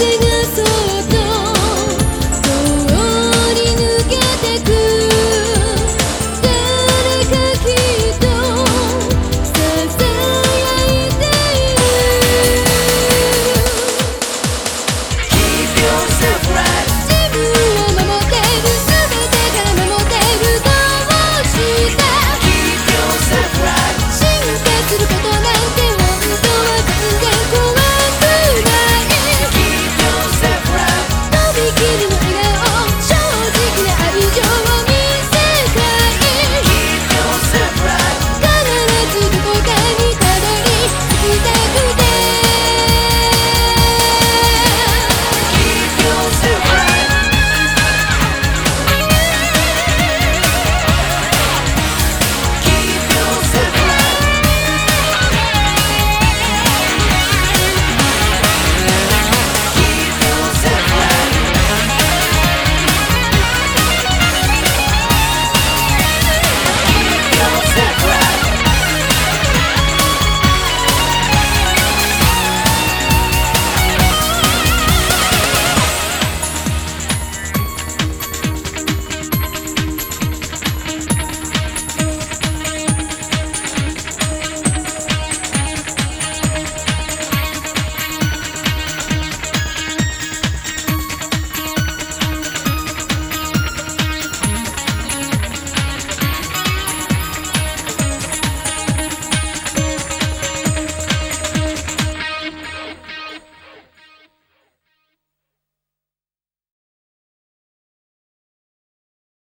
singing